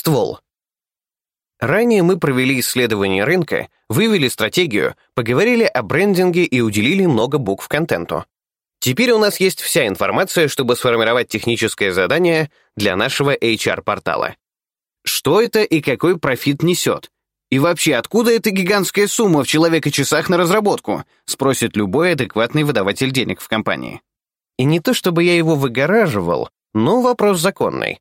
ствол. Ранее мы провели исследование рынка, вывели стратегию, поговорили о брендинге и уделили много букв контенту. Теперь у нас есть вся информация, чтобы сформировать техническое задание для нашего HR-портала. Что это и какой профит несет? И вообще, откуда эта гигантская сумма в человека-часах на разработку? Спросит любой адекватный выдаватель денег в компании. И не то чтобы я его выгораживал, но вопрос законный.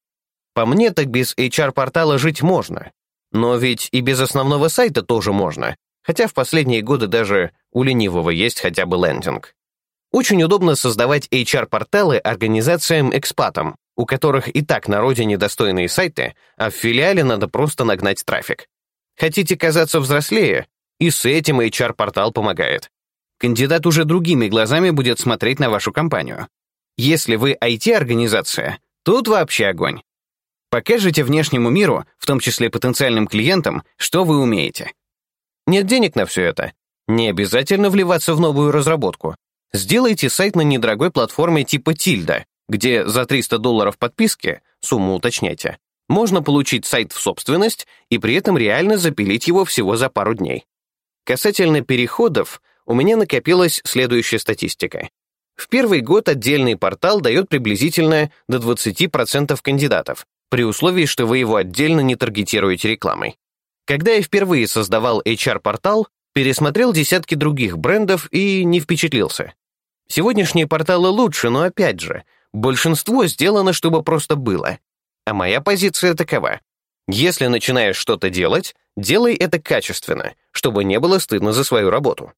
По мне, так без HR-портала жить можно. Но ведь и без основного сайта тоже можно, хотя в последние годы даже у ленивого есть хотя бы лендинг. Очень удобно создавать HR-порталы организациям-экспатам, у которых и так на родине достойные сайты, а в филиале надо просто нагнать трафик. Хотите казаться взрослее? И с этим HR-портал помогает. Кандидат уже другими глазами будет смотреть на вашу компанию. Если вы IT-организация, тут вообще огонь. Покажите внешнему миру, в том числе потенциальным клиентам, что вы умеете. Нет денег на все это? Не обязательно вливаться в новую разработку. Сделайте сайт на недорогой платформе типа Тильда, где за 300 долларов подписки, сумму уточняйте, можно получить сайт в собственность и при этом реально запилить его всего за пару дней. Касательно переходов, у меня накопилась следующая статистика. В первый год отдельный портал дает приблизительно до 20% кандидатов, при условии, что вы его отдельно не таргетируете рекламой. Когда я впервые создавал HR-портал, пересмотрел десятки других брендов и не впечатлился. Сегодняшние порталы лучше, но опять же, большинство сделано, чтобы просто было. А моя позиция такова. Если начинаешь что-то делать, делай это качественно, чтобы не было стыдно за свою работу.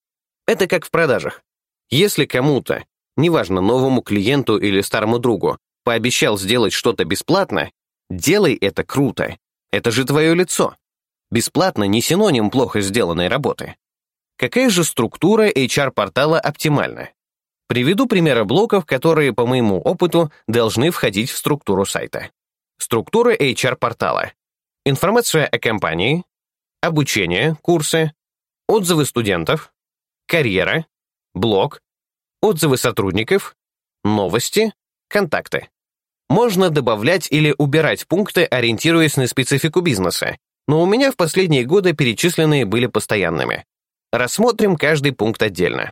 Это как в продажах. Если кому-то, неважно, новому клиенту или старому другу, пообещал сделать что-то бесплатно, делай это круто. Это же твое лицо. Бесплатно не синоним плохо сделанной работы. Какая же структура HR-портала оптимальна? Приведу примеры блоков, которые, по моему опыту, должны входить в структуру сайта. Структура HR-портала. Информация о компании, обучение, курсы, отзывы студентов, карьера, блог, отзывы сотрудников, новости, контакты. Можно добавлять или убирать пункты, ориентируясь на специфику бизнеса, но у меня в последние годы перечисленные были постоянными. Рассмотрим каждый пункт отдельно.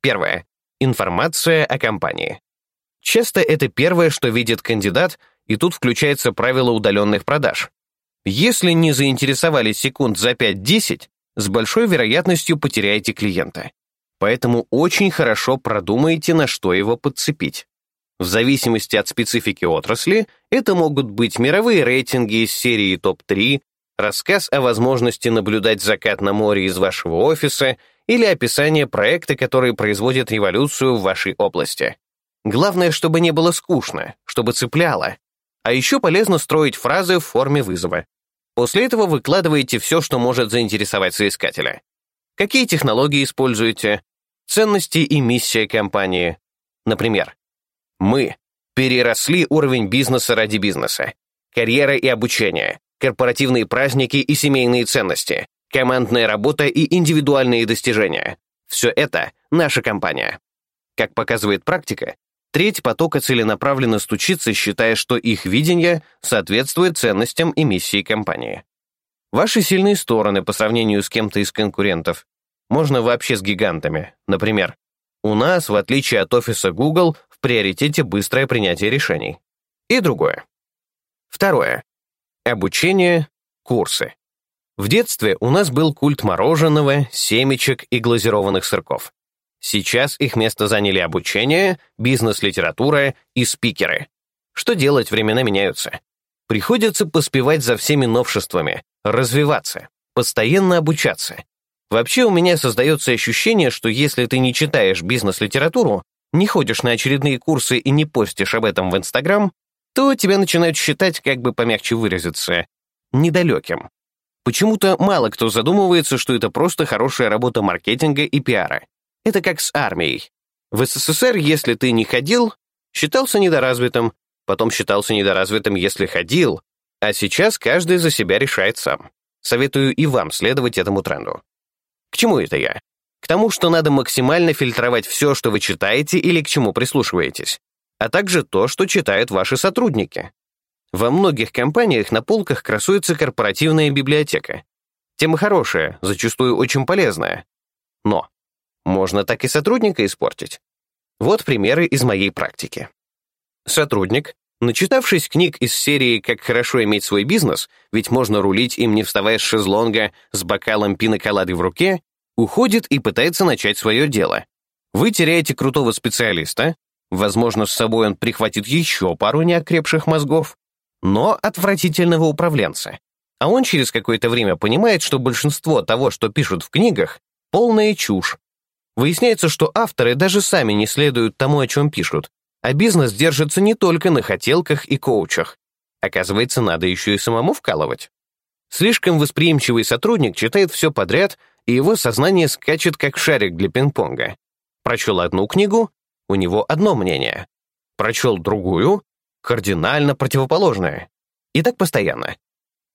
Первое. Информация о компании. Часто это первое, что видит кандидат, и тут включается правило удаленных продаж. Если не заинтересовались секунд за 5-10, с большой вероятностью потеряете клиента. Поэтому очень хорошо продумайте, на что его подцепить. В зависимости от специфики отрасли, это могут быть мировые рейтинги из серии топ-3, рассказ о возможности наблюдать закат на море из вашего офиса или описание проекта, который производит революцию в вашей области. Главное, чтобы не было скучно, чтобы цепляло. А еще полезно строить фразы в форме вызова. После этого выкладываете все, что может заинтересовать соискателя. Какие технологии используете? Ценности и миссия компании. Например, мы переросли уровень бизнеса ради бизнеса. Карьера и обучение, корпоративные праздники и семейные ценности, командная работа и индивидуальные достижения. Все это наша компания. Как показывает практика, Треть потока целенаправленно стучится, считая, что их видение соответствует ценностям и миссии компании. Ваши сильные стороны по сравнению с кем-то из конкурентов. Можно вообще с гигантами. Например, у нас, в отличие от офиса Google, приоритете быстрое принятие решений. И другое. Второе. Обучение, курсы. В детстве у нас был культ мороженого, семечек и глазированных сырков. Сейчас их место заняли обучение, бизнес-литература и спикеры. Что делать, времена меняются. Приходится поспевать за всеми новшествами, развиваться, постоянно обучаться. Вообще у меня создается ощущение, что если ты не читаешь бизнес-литературу, не ходишь на очередные курсы и не постишь об этом в Инстаграм, то тебя начинают считать, как бы помягче выразиться, недалеким. Почему-то мало кто задумывается, что это просто хорошая работа маркетинга и пиара. Это как с армией. В СССР, если ты не ходил, считался недоразвитым, потом считался недоразвитым, если ходил, а сейчас каждый за себя решает сам. Советую и вам следовать этому тренду. К чему это я? К тому, что надо максимально фильтровать все, что вы читаете или к чему прислушиваетесь, а также то, что читают ваши сотрудники. Во многих компаниях на полках красуется корпоративная библиотека. Тема хорошая, зачастую очень полезная. Но можно так и сотрудника испортить. Вот примеры из моей практики. Сотрудник, начитавшись книг из серии «Как хорошо иметь свой бизнес», ведь можно рулить им не вставая с шезлонга с бокалом пиноколады в руке, уходит и пытается начать свое дело. Вы теряете крутого специалиста, возможно, с собой он прихватит еще пару неокрепших мозгов, но отвратительного управленца. А он через какое-то время понимает, что большинство того, что пишут в книгах, полная чушь. Выясняется, что авторы даже сами не следуют тому, о чем пишут, а бизнес держится не только на хотелках и коучах. Оказывается, надо еще и самому вкалывать. Слишком восприимчивый сотрудник читает все подряд, и его сознание скачет, как шарик для пинг-понга. Прочел одну книгу, у него одно мнение. Прочел другую, кардинально противоположное. И так постоянно.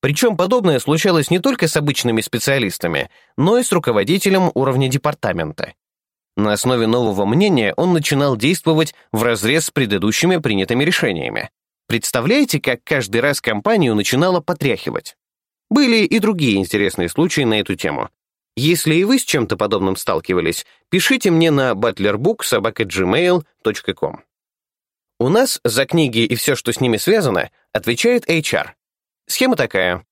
Причем подобное случалось не только с обычными специалистами, но и с руководителем уровня департамента. На основе нового мнения он начинал действовать вразрез с предыдущими принятыми решениями. Представляете, как каждый раз компанию начинало потряхивать? Были и другие интересные случаи на эту тему. Если и вы с чем-то подобным сталкивались, пишите мне на butlerbook.gmail.com. У нас за книги и все, что с ними связано, отвечает HR. Схема такая.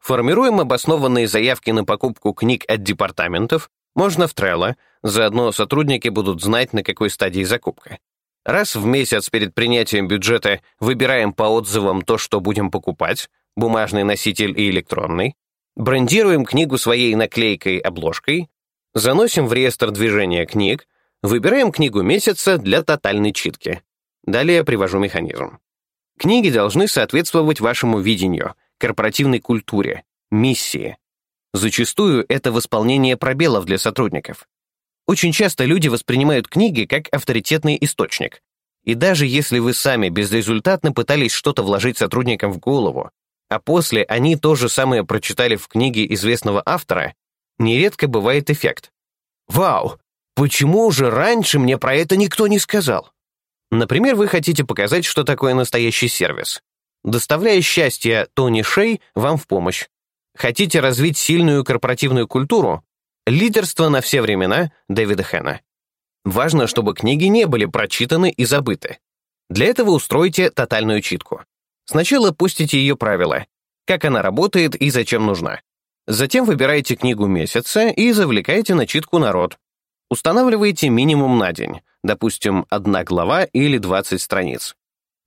Формируем обоснованные заявки на покупку книг от департаментов, можно в Trello, заодно сотрудники будут знать, на какой стадии закупка. Раз в месяц перед принятием бюджета выбираем по отзывам то, что будем покупать, бумажный носитель и электронный, брендируем книгу своей наклейкой-обложкой, заносим в реестр движения книг, выбираем книгу месяца для тотальной читки. Далее привожу механизм. Книги должны соответствовать вашему видению, корпоративной культуре, миссии. Зачастую это восполнение пробелов для сотрудников. Очень часто люди воспринимают книги как авторитетный источник. И даже если вы сами безрезультатно пытались что-то вложить сотрудникам в голову, а после они то же самое прочитали в книге известного автора, нередко бывает эффект. «Вау! Почему же раньше мне про это никто не сказал?» Например, вы хотите показать, что такое настоящий сервис. Доставляя счастье Тони Шей вам в помощь. Хотите развить сильную корпоративную культуру? Лидерство на все времена Дэвида Хэна. Важно, чтобы книги не были прочитаны и забыты. Для этого устройте тотальную читку. Сначала пустите ее правила, как она работает и зачем нужна. Затем выбирайте книгу месяца и завлекайте на читку народ. Устанавливайте минимум на день, допустим, одна глава или 20 страниц.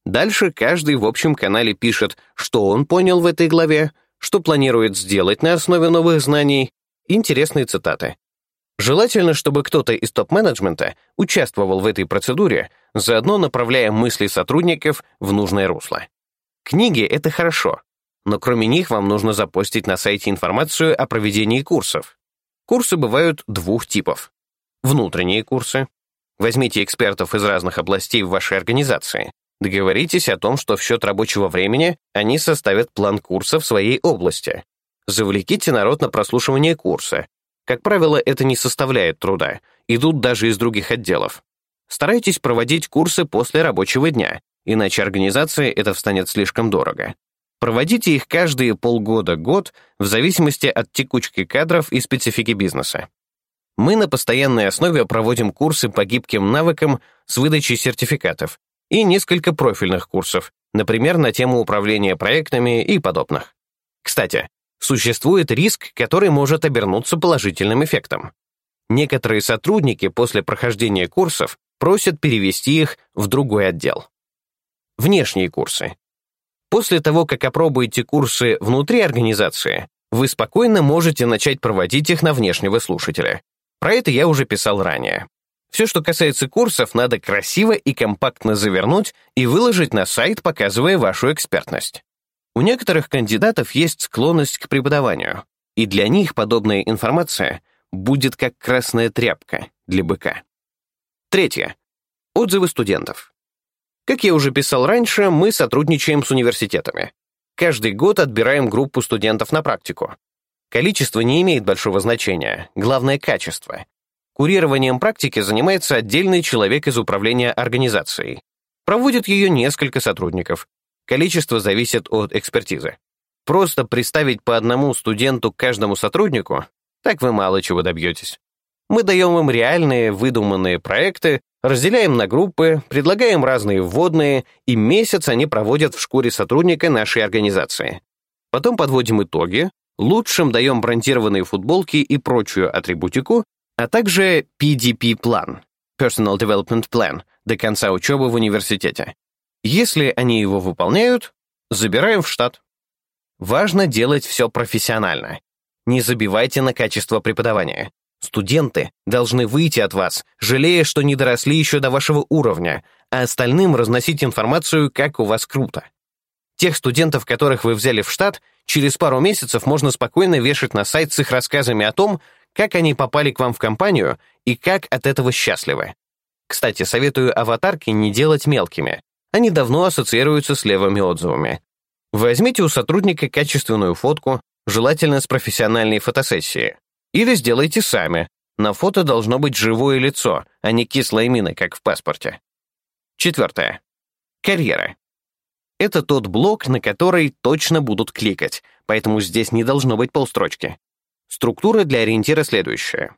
Дальше каждый в общем канале пишет, что он понял в этой главе, что планирует сделать на основе новых знаний, интересные цитаты. Желательно, чтобы кто-то из топ-менеджмента участвовал в этой процедуре, заодно направляя мысли сотрудников в нужное русло. Книги — это хорошо, но кроме них вам нужно запостить на сайте информацию о проведении курсов. Курсы бывают двух типов внутренние курсы. Возьмите экспертов из разных областей в вашей организации. Договоритесь о том, что в счет рабочего времени они составят план курса в своей области. Завлеките народ на прослушивание курса. Как правило, это не составляет труда. Идут даже из других отделов. Старайтесь проводить курсы после рабочего дня, иначе организации это встанет слишком дорого. Проводите их каждые полгода-год в зависимости от текучки кадров и специфики бизнеса. Мы на постоянной основе проводим курсы по гибким навыкам с выдачей сертификатов и несколько профильных курсов, например, на тему управления проектами и подобных. Кстати, существует риск, который может обернуться положительным эффектом. Некоторые сотрудники после прохождения курсов просят перевести их в другой отдел. Внешние курсы. После того, как опробуете курсы внутри организации, вы спокойно можете начать проводить их на внешнего слушателя. Про это я уже писал ранее. Все, что касается курсов, надо красиво и компактно завернуть и выложить на сайт, показывая вашу экспертность. У некоторых кандидатов есть склонность к преподаванию, и для них подобная информация будет как красная тряпка для быка. Третье. Отзывы студентов. Как я уже писал раньше, мы сотрудничаем с университетами. Каждый год отбираем группу студентов на практику. Количество не имеет большого значения, главное — качество. Курированием практики занимается отдельный человек из управления организацией. Проводит ее несколько сотрудников. количество зависит от экспертизы. Просто приставить по одному студенту каждому сотруднику, так вы мало чего добьетесь. Мы даем им реальные, выдуманные проекты, разделяем на группы, предлагаем разные вводные, и месяц они проводят в шкуре сотрудника нашей организации. Потом подводим итоги, лучшим даем брендированные футболки и прочую атрибутику, а также PDP-план, Personal Development Plan, до конца учебы в университете. Если они его выполняют, забираем в штат. Важно делать все профессионально. Не забивайте на качество преподавания. Студенты должны выйти от вас, жалея, что не доросли еще до вашего уровня, а остальным разносить информацию, как у вас круто. Тех студентов, которых вы взяли в штат, через пару месяцев можно спокойно вешать на сайт с их рассказами о том, как они попали к вам в компанию и как от этого счастливы. Кстати, советую аватарки не делать мелкими. Они давно ассоциируются с левыми отзывами. Возьмите у сотрудника качественную фотку, желательно с профессиональной фотосессии. Или сделайте сами. На фото должно быть живое лицо, а не кислая мина, как в паспорте. Четвертое. Карьера. Это тот блок, на который точно будут кликать, поэтому здесь не должно быть полстрочки. Структура для ориентира следующая.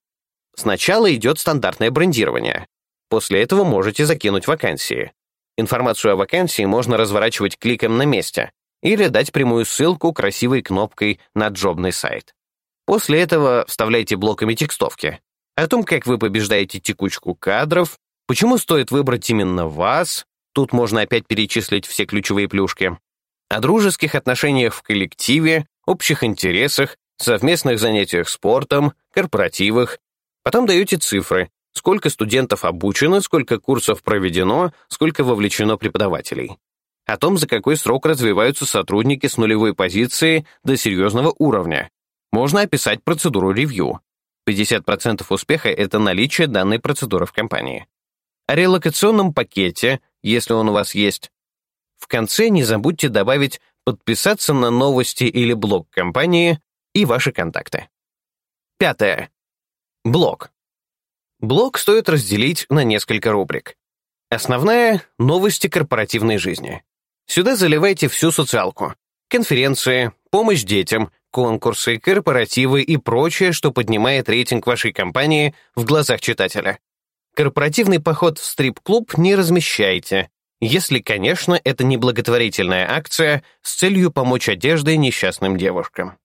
Сначала идет стандартное брендирование. После этого можете закинуть вакансии. Информацию о вакансии можно разворачивать кликом на месте или дать прямую ссылку красивой кнопкой на джобный сайт. После этого вставляйте блоками текстовки. О том, как вы побеждаете текучку кадров, почему стоит выбрать именно вас, тут можно опять перечислить все ключевые плюшки, о дружеских отношениях в коллективе, общих интересах, совместных занятиях спортом, корпоративах. Потом даете цифры, сколько студентов обучено, сколько курсов проведено, сколько вовлечено преподавателей. О том, за какой срок развиваются сотрудники с нулевой позиции до серьезного уровня, можно описать процедуру ревью. 50% успеха — это наличие данной процедуры в компании. О релокационном пакете, если он у вас есть. В конце не забудьте добавить подписаться на новости или блог компании и ваши контакты. Пятое. Блог. Блог стоит разделить на несколько рубрик. Основная — новости корпоративной жизни. Сюда заливайте всю социалку. Конференции, помощь детям, конкурсы, корпоративы и прочее, что поднимает рейтинг вашей компании в глазах читателя. Корпоративный поход в стрип-клуб не размещайте, если, конечно, это не благотворительная акция с целью помочь одеждой несчастным девушкам.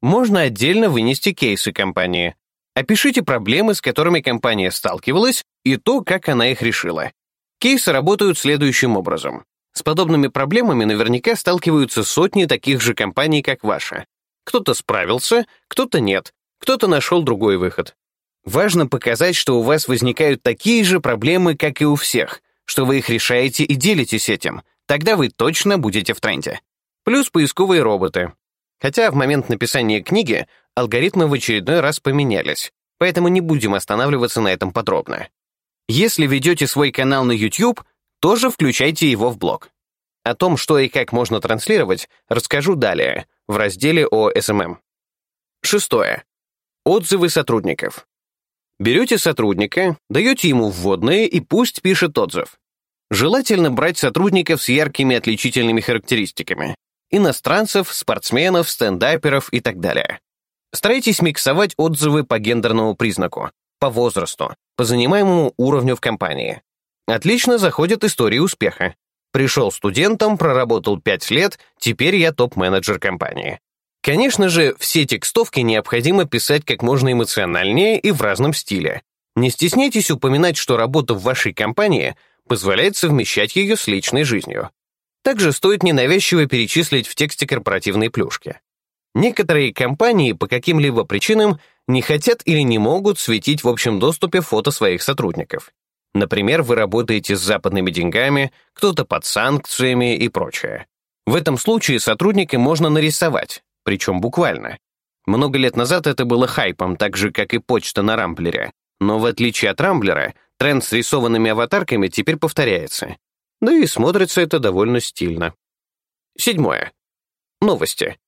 Можно отдельно вынести кейсы компании. Опишите проблемы, с которыми компания сталкивалась, и то, как она их решила. Кейсы работают следующим образом. С подобными проблемами наверняка сталкиваются сотни таких же компаний, как ваша. Кто-то справился, кто-то нет, кто-то нашел другой выход. Важно показать, что у вас возникают такие же проблемы, как и у всех, что вы их решаете и делитесь этим. Тогда вы точно будете в тренде. Плюс поисковые роботы. Хотя в момент написания книги алгоритмы в очередной раз поменялись, поэтому не будем останавливаться на этом подробно. Если ведете свой канал на YouTube, тоже включайте его в блог. О том, что и как можно транслировать, расскажу далее, в разделе о SMM. Шестое. Отзывы сотрудников. Берете сотрудника, даете ему вводные и пусть пишет отзыв. Желательно брать сотрудников с яркими отличительными характеристиками. Иностранцев, спортсменов, стендаперов и так далее. Старайтесь миксовать отзывы по гендерному признаку, по возрасту, по занимаемому уровню в компании. Отлично заходят истории успеха. Пришел студентом, проработал 5 лет, теперь я топ-менеджер компании. Конечно же, все текстовки необходимо писать как можно эмоциональнее и в разном стиле. Не стесняйтесь упоминать, что работа в вашей компании позволяет совмещать ее с личной жизнью. Также стоит ненавязчиво перечислить в тексте корпоративные плюшки. Некоторые компании по каким-либо причинам не хотят или не могут светить в общем доступе фото своих сотрудников. Например, вы работаете с западными деньгами, кто-то под санкциями и прочее. В этом случае сотрудника можно нарисовать, причем буквально. Много лет назад это было хайпом, так же, как и почта на Рамблере. Но в отличие от Рамблера, тренд с рисованными аватарками теперь повторяется. Да и смотрится это довольно стильно. Седьмое. Новости.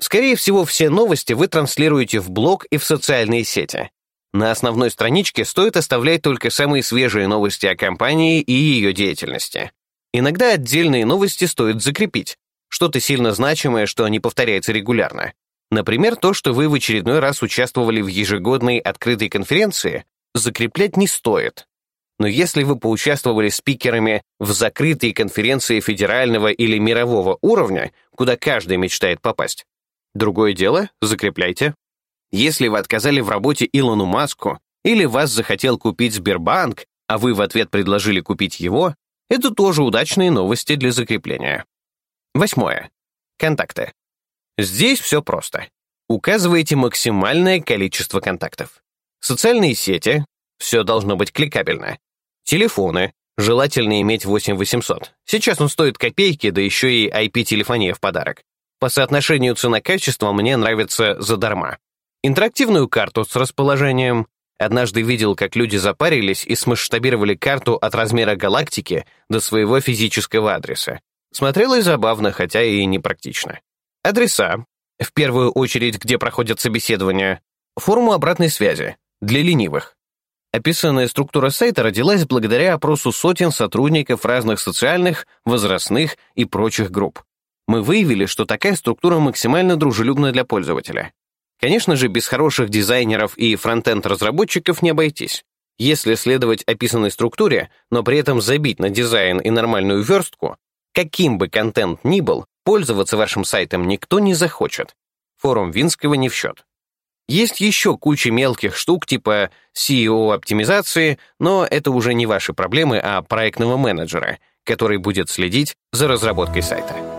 Скорее всего, все новости вы транслируете в блог и в социальные сети. На основной страничке стоит оставлять только самые свежие новости о компании и ее деятельности. Иногда отдельные новости стоит закрепить, что-то сильно значимое, что не повторяется регулярно. Например, то, что вы в очередной раз участвовали в ежегодной открытой конференции, закреплять не стоит. Но если вы поучаствовали спикерами в закрытой конференции федерального или мирового уровня, куда каждый мечтает попасть, другое дело, закрепляйте. Если вы отказали в работе Илону Маску или вас захотел купить Сбербанк, а вы в ответ предложили купить его, это тоже удачные новости для закрепления. Восьмое. Контакты. Здесь все просто. Указываете максимальное количество контактов. Социальные сети, все должно быть кликабельно. Телефоны, желательно иметь 8800. Сейчас он стоит копейки, да еще и IP-телефония в подарок. По соотношению цена-качество мне нравится задарма. Интерактивную карту с расположением. Однажды видел, как люди запарились и смасштабировали карту от размера галактики до своего физического адреса. Смотрелось забавно, хотя и непрактично. Адреса, в первую очередь, где проходят собеседования, форму обратной связи, для ленивых. Описанная структура сайта родилась благодаря опросу сотен сотрудников разных социальных, возрастных и прочих групп. Мы выявили, что такая структура максимально дружелюбна для пользователя. Конечно же, без хороших дизайнеров и фронтенд-разработчиков не обойтись. Если следовать описанной структуре, но при этом забить на дизайн и нормальную верстку, Каким бы контент ни был, пользоваться вашим сайтом никто не захочет. Форум Винского не в счет. Есть еще куча мелких штук типа SEO-оптимизации, но это уже не ваши проблемы, а проектного менеджера, который будет следить за разработкой сайта.